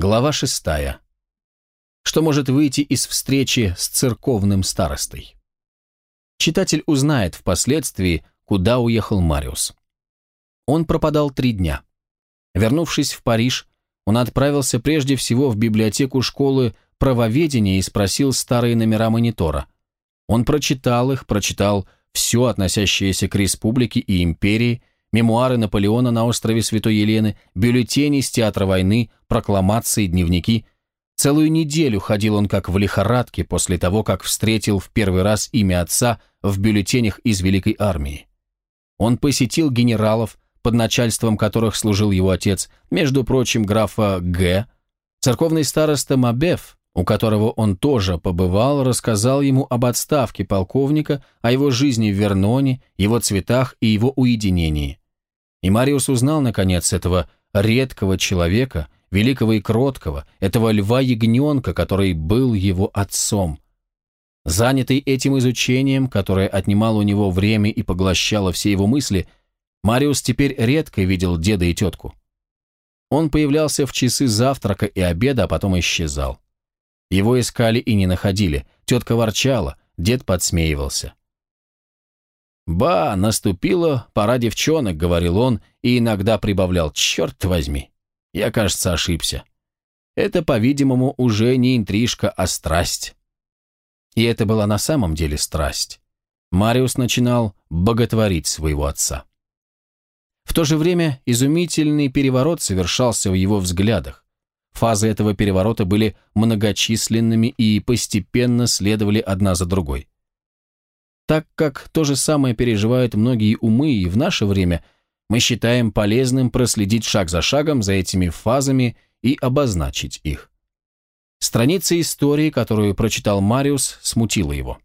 Глава шестая. Что может выйти из встречи с церковным старостой? Читатель узнает впоследствии, куда уехал Мариус. Он пропадал три дня. Вернувшись в Париж, он отправился прежде всего в библиотеку школы правоведения и спросил старые номера монитора. Он прочитал их, прочитал все, относящееся к республике и империи, мемуары Наполеона на острове Святой Елены, бюллетени с театра войны, прокламации, дневники. Целую неделю ходил он как в лихорадке после того, как встретил в первый раз имя отца в бюллетенях из Великой Армии. Он посетил генералов, под начальством которых служил его отец, между прочим, графа Г. Церковный староста Мабеф, у которого он тоже побывал, рассказал ему об отставке полковника, о его жизни в Верноне, его цветах и его уединении. И Мариус узнал, наконец, этого редкого человека, великого и кроткого, этого льва-ягненка, который был его отцом. Занятый этим изучением, которое отнимало у него время и поглощало все его мысли, Мариус теперь редко видел деда и тетку. Он появлялся в часы завтрака и обеда, а потом исчезал. Его искали и не находили. Тетка ворчала, дед подсмеивался. «Ба, наступила пора девчонок», — говорил он, и иногда прибавлял, «черт возьми, я, кажется, ошибся. Это, по-видимому, уже не интрижка, а страсть». И это была на самом деле страсть. Мариус начинал боготворить своего отца. В то же время изумительный переворот совершался в его взглядах. Фазы этого переворота были многочисленными и постепенно следовали одна за другой. Так как то же самое переживают многие умы и в наше время, мы считаем полезным проследить шаг за шагом за этими фазами и обозначить их. Страница истории, которую прочитал Мариус, смутила его.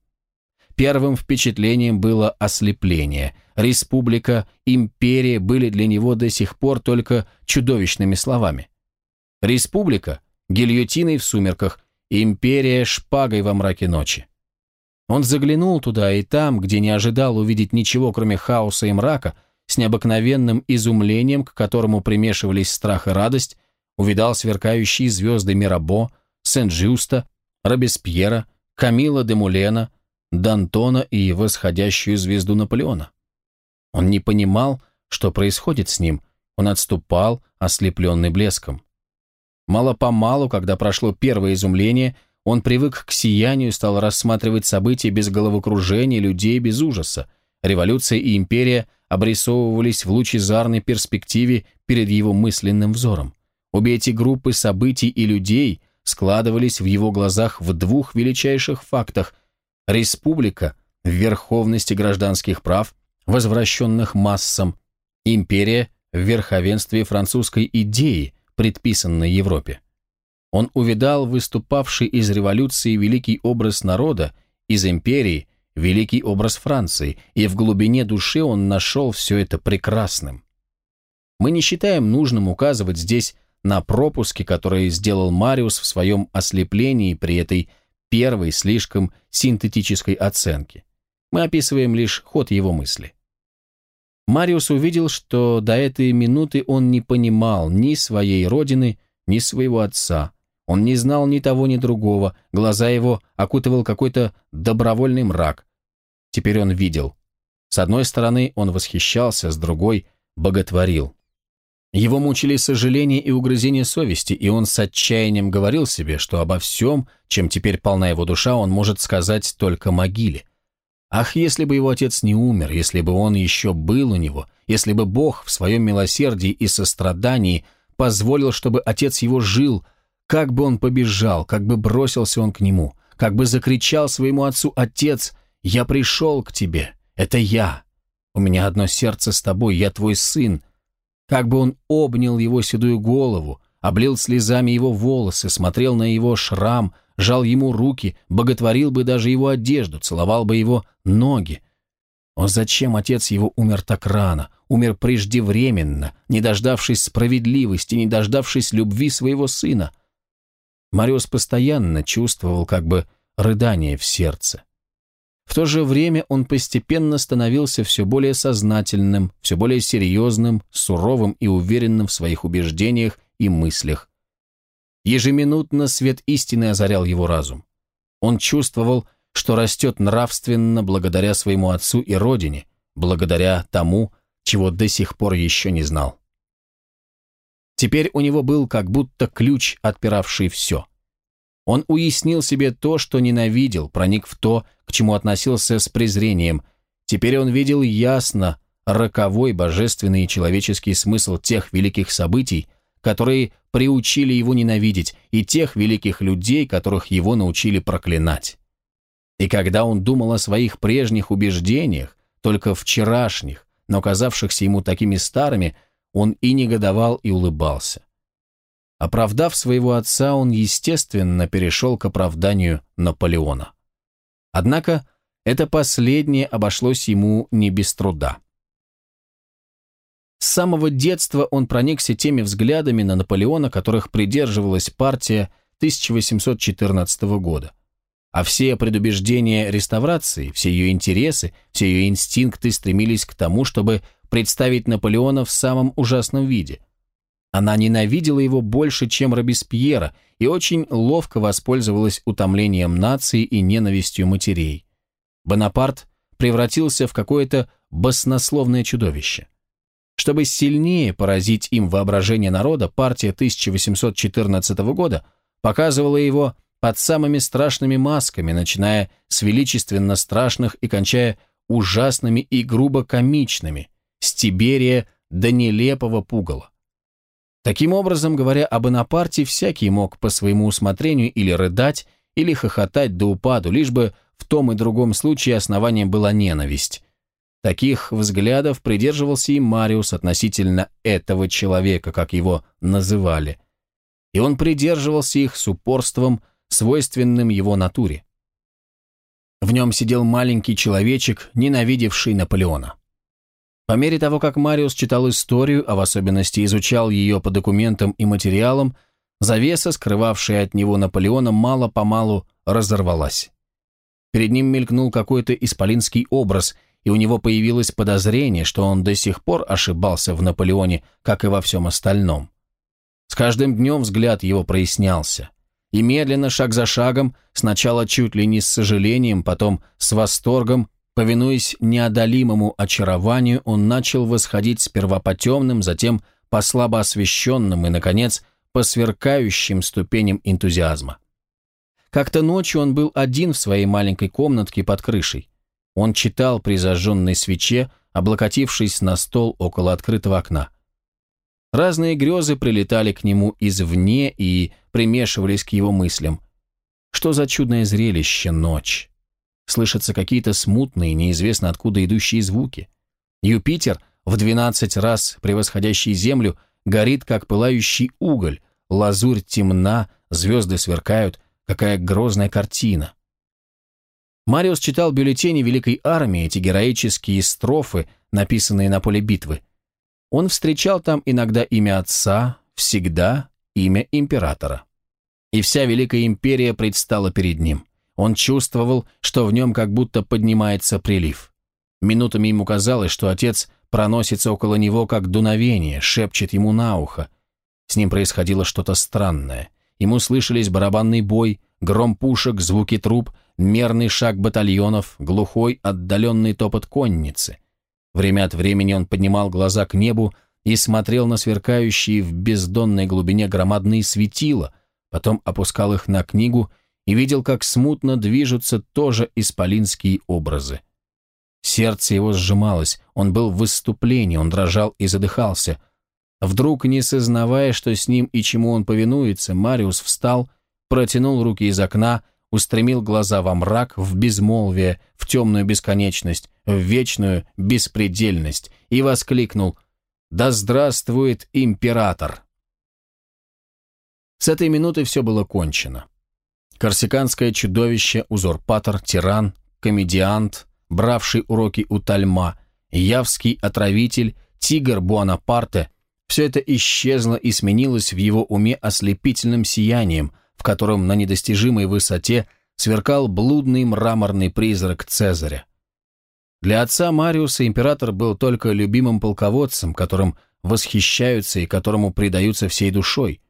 Первым впечатлением было ослепление. Республика, империя были для него до сих пор только чудовищными словами. Республика – гильотиной в сумерках, империя – шпагой во мраке ночи. Он заглянул туда и там, где не ожидал увидеть ничего, кроме хаоса и мрака, с необыкновенным изумлением, к которому примешивались страх и радость, увидал сверкающие звезды Мирабо, Сен-Жюста, Робеспьера, Камила де Мулена, Д'Антона и восходящую звезду Наполеона. Он не понимал, что происходит с ним, он отступал, ослепленный блеском. Мало-помалу, когда прошло первое изумление, он привык к сиянию стал рассматривать события без головокружения, людей без ужаса. Революция и империя обрисовывались в лучезарной перспективе перед его мысленным взором. Обе эти группы событий и людей складывались в его глазах в двух величайших фактах – республика в верховности гражданских прав, возвращенных массам, империя в верховенстве французской идеи – предписанной Европе. Он увидал выступавший из революции великий образ народа, из империи великий образ Франции, и в глубине души он нашел все это прекрасным. Мы не считаем нужным указывать здесь на пропуски, которые сделал Мариус в своем ослеплении при этой первой слишком синтетической оценке. Мы описываем лишь ход его мысли. Мариус увидел, что до этой минуты он не понимал ни своей родины, ни своего отца. Он не знал ни того, ни другого, глаза его окутывал какой-то добровольный мрак. Теперь он видел. С одной стороны, он восхищался, с другой – боготворил. Его мучили сожаление и угрызение совести, и он с отчаянием говорил себе, что обо всем, чем теперь полна его душа, он может сказать только могиле – Ах, если бы его отец не умер, если бы он еще был у него, если бы Бог в своем милосердии и сострадании позволил, чтобы отец его жил, как бы он побежал, как бы бросился он к нему, как бы закричал своему отцу «Отец, я пришел к тебе, это я, у меня одно сердце с тобой, я твой сын», как бы он обнял его седую голову, облил слезами его волосы, смотрел на его шрам, жал ему руки, боготворил бы даже его одежду, целовал бы его ноги. О, зачем отец его умер так рано, умер преждевременно, не дождавшись справедливости, не дождавшись любви своего сына? Мариус постоянно чувствовал как бы рыдание в сердце. В то же время он постепенно становился все более сознательным, все более серьезным, суровым и уверенным в своих убеждениях и мыслях. Ежеминутно свет истины озарял его разум. Он чувствовал, что растет нравственно благодаря своему отцу и родине, благодаря тому, чего до сих пор еще не знал. Теперь у него был как будто ключ, отпиравший все. Он уяснил себе то, что ненавидел, проник в то, к чему относился с презрением. Теперь он видел ясно роковой божественный и человеческий смысл тех великих событий, которые приучили его ненавидеть, и тех великих людей, которых его научили проклинать. И когда он думал о своих прежних убеждениях, только вчерашних, но казавшихся ему такими старыми, он и негодовал, и улыбался. Оправдав своего отца, он, естественно, перешел к оправданию Наполеона. Однако это последнее обошлось ему не без труда. С самого детства он проникся теми взглядами на Наполеона, которых придерживалась партия 1814 года. А все предубеждения реставрации, все ее интересы, все ее инстинкты стремились к тому, чтобы представить Наполеона в самом ужасном виде. Она ненавидела его больше, чем Робеспьера, и очень ловко воспользовалась утомлением нации и ненавистью матерей. Бонапарт превратился в какое-то баснословное чудовище. Чтобы сильнее поразить им воображение народа, партия 1814 года показывала его под самыми страшными масками, начиная с величественно страшных и кончая ужасными и грубо комичными, с Тиберия до нелепого пугала. Таким образом, говоря об Бонапарте, всякий мог по своему усмотрению или рыдать, или хохотать до упаду, лишь бы в том и другом случае основанием была ненависть. Таких взглядов придерживался и Мариус относительно этого человека, как его называли. И он придерживался их с упорством, свойственным его натуре. В нем сидел маленький человечек, ненавидевший Наполеона. По мере того, как Мариус читал историю, а в особенности изучал ее по документам и материалам, завеса, скрывавшая от него Наполеона, мало-помалу разорвалась. Перед ним мелькнул какой-то исполинский образ, и у него появилось подозрение, что он до сих пор ошибался в Наполеоне, как и во всем остальном. С каждым днем взгляд его прояснялся. И медленно, шаг за шагом, сначала чуть ли не с сожалением, потом с восторгом, Повинуясь неодолимому очарованию, он начал восходить сперва по темным, затем по слабо освещенным и, наконец, по сверкающим ступеням энтузиазма. Как-то ночью он был один в своей маленькой комнатке под крышей. Он читал при зажженной свече, облокотившись на стол около открытого окна. Разные грезы прилетали к нему извне и примешивались к его мыслям. Что за чудное зрелище ночь! Слышатся какие-то смутные, неизвестно откуда идущие звуки. Юпитер, в двенадцать раз превосходящий Землю, горит, как пылающий уголь, лазурь темна, звезды сверкают, какая грозная картина. Мариус читал бюллетени Великой Армии, эти героические строфы, написанные на поле битвы. Он встречал там иногда имя отца, всегда имя императора. И вся Великая Империя предстала перед ним. Он чувствовал, что в нем как будто поднимается прилив. Минутами ему казалось, что отец проносится около него как дуновение, шепчет ему на ухо. С ним происходило что-то странное. Ему слышались барабанный бой, гром пушек, звуки труб, мерный шаг батальонов, глухой отдаленный топот конницы. Время от времени он поднимал глаза к небу и смотрел на сверкающие в бездонной глубине громадные светила, потом опускал их на книгу и видел, как смутно движутся тоже исполинские образы. Сердце его сжималось, он был в выступлении, он дрожал и задыхался. Вдруг, не сознавая, что с ним и чему он повинуется, Мариус встал, протянул руки из окна, устремил глаза во мрак, в безмолвие, в темную бесконечность, в вечную беспредельность и воскликнул «Да здравствует император!» С этой минуты все было кончено. Корсиканское чудовище, узурпатор, тиран, комедиант, бравший уроки у Тальма, явский отравитель, тигр Буанапарте – все это исчезло и сменилось в его уме ослепительным сиянием, в котором на недостижимой высоте сверкал блудный мраморный призрак Цезаря. Для отца Мариуса император был только любимым полководцем, которым восхищаются и которому предаются всей душой.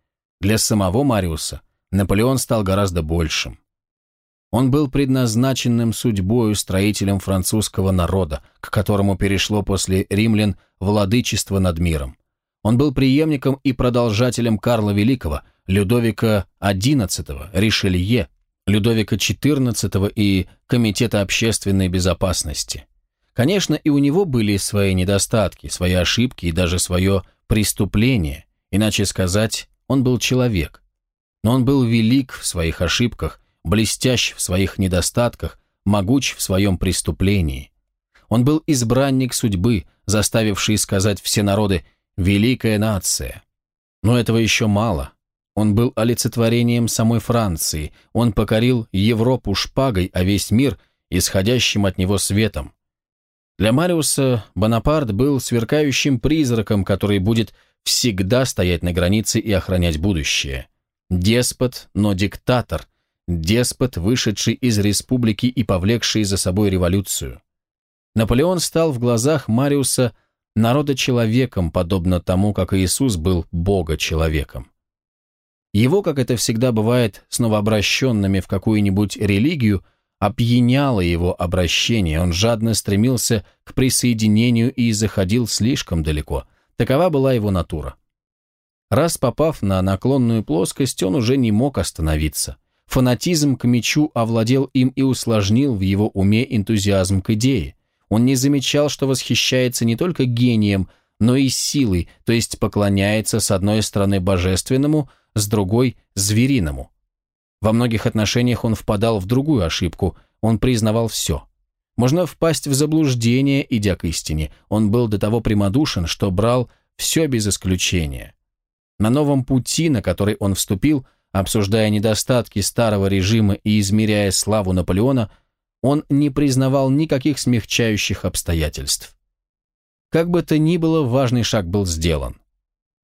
Для самого Мариуса Наполеон стал гораздо большим. Он был предназначенным судьбою строителем французского народа, к которому перешло после римлян владычество над миром. Он был преемником и продолжателем Карла Великого, Людовика XI, Ришелье, Людовика XIV и Комитета общественной безопасности. Конечно, и у него были свои недостатки, свои ошибки и даже свое преступление, иначе сказать, он был человек. Но он был велик в своих ошибках, блестящ в своих недостатках, могуч в своем преступлении. Он был избранник судьбы, заставивший сказать все народы «великая нация». Но этого еще мало. Он был олицетворением самой Франции, он покорил Европу шпагой, а весь мир – исходящим от него светом. Для Мариуса Бонапарт был сверкающим призраком, который будет всегда стоять на границе и охранять будущее. Деспот, но диктатор, деспот, вышедший из республики и повлекший за собой революцию. Наполеон стал в глазах Мариуса народа-человеком, подобно тому, как Иисус был Бога-человеком. Его, как это всегда бывает с новообращенными в какую-нибудь религию, опьяняло его обращение, он жадно стремился к присоединению и заходил слишком далеко. Такова была его натура. Раз попав на наклонную плоскость, он уже не мог остановиться. Фанатизм к мечу овладел им и усложнил в его уме энтузиазм к идее. Он не замечал, что восхищается не только гением, но и силой, то есть поклоняется с одной стороны божественному, с другой – звериному. Во многих отношениях он впадал в другую ошибку, он признавал все. Можно впасть в заблуждение, идя к истине. Он был до того прямодушен, что брал все без исключения. На новом пути, на который он вступил – Обсуждая недостатки старого режима и измеряя славу Наполеона, он не признавал никаких смягчающих обстоятельств. Как бы то ни было, важный шаг был сделан.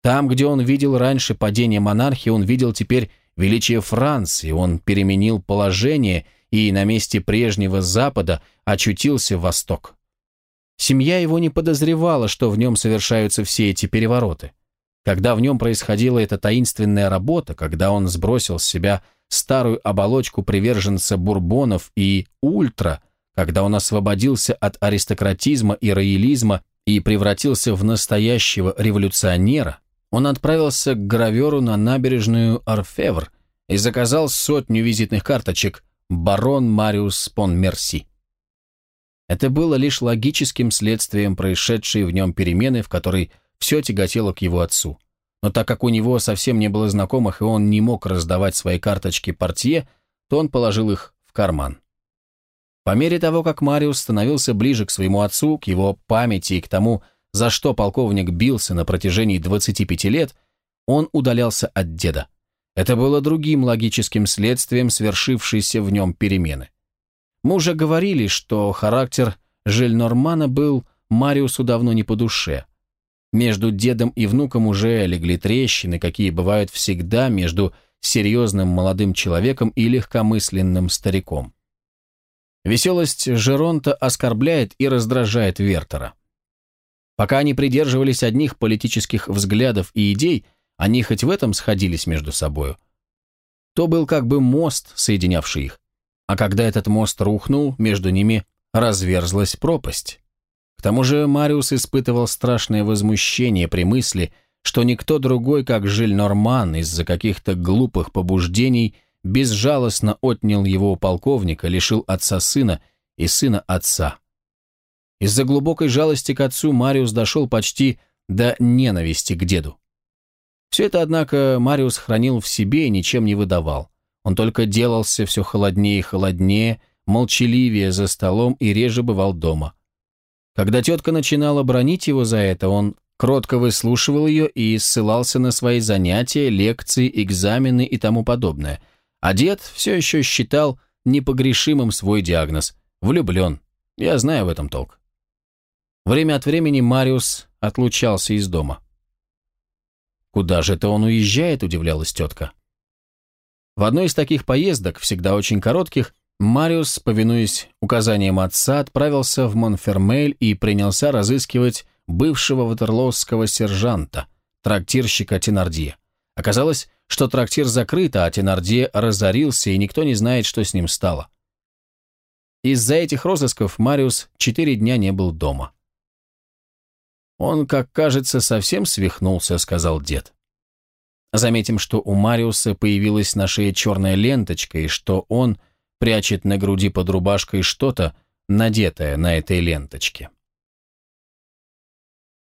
Там, где он видел раньше падение монархии, он видел теперь величие Франции, он переменил положение и на месте прежнего Запада очутился Восток. Семья его не подозревала, что в нем совершаются все эти перевороты. Когда в нем происходила эта таинственная работа, когда он сбросил с себя старую оболочку приверженца бурбонов и ультра, когда он освободился от аристократизма и роялизма и превратился в настоящего революционера, он отправился к граверу на набережную Орфевр и заказал сотню визитных карточек «Барон Мариус Пон Мерси». Это было лишь логическим следствием происшедшей в нем перемены, в которой все тяготело к его отцу. Но так как у него совсем не было знакомых, и он не мог раздавать свои карточки портье, то он положил их в карман. По мере того, как Мариус становился ближе к своему отцу, к его памяти и к тому, за что полковник бился на протяжении 25 лет, он удалялся от деда. Это было другим логическим следствием свершившейся в нем перемены. Мы уже говорили, что характер Жильнормана был Мариусу давно не по душе. Между дедом и внуком уже легли трещины, какие бывают всегда между серьезным молодым человеком и легкомысленным стариком. Веселость Жеронта оскорбляет и раздражает Вертера. Пока они придерживались одних политических взглядов и идей, они хоть в этом сходились между собою. То был как бы мост, соединявший их. А когда этот мост рухнул, между ними разверзлась пропасть. К тому же Мариус испытывал страшное возмущение при мысли, что никто другой, как Жиль Норман, из-за каких-то глупых побуждений безжалостно отнял его у полковника, лишил отца сына и сына отца. Из-за глубокой жалости к отцу Мариус дошел почти до ненависти к деду. Все это, однако, Мариус хранил в себе и ничем не выдавал. Он только делался все холоднее и холоднее, молчаливее за столом и реже бывал дома. Когда тетка начинала бронить его за это, он кротко выслушивал ее и ссылался на свои занятия, лекции, экзамены и тому подобное. А дед все еще считал непогрешимым свой диагноз – влюблен. Я знаю в этом толк. Время от времени Мариус отлучался из дома. «Куда же это он уезжает?» – удивлялась тетка. В одной из таких поездок, всегда очень коротких, Мариус, повинуясь указаниям отца, отправился в Монфермель и принялся разыскивать бывшего ватерлоосского сержанта, трактирщика Тенардье. Оказалось, что трактир закрыт, а Тенарде разорился, и никто не знает, что с ним стало. Из-за этих розысков Мариус четыре дня не был дома. «Он, как кажется, совсем свихнулся», — сказал дед. Заметим, что у Мариуса появилась на шее черная ленточка, и что он прячет на груди под рубашкой что-то, надетое на этой ленточке.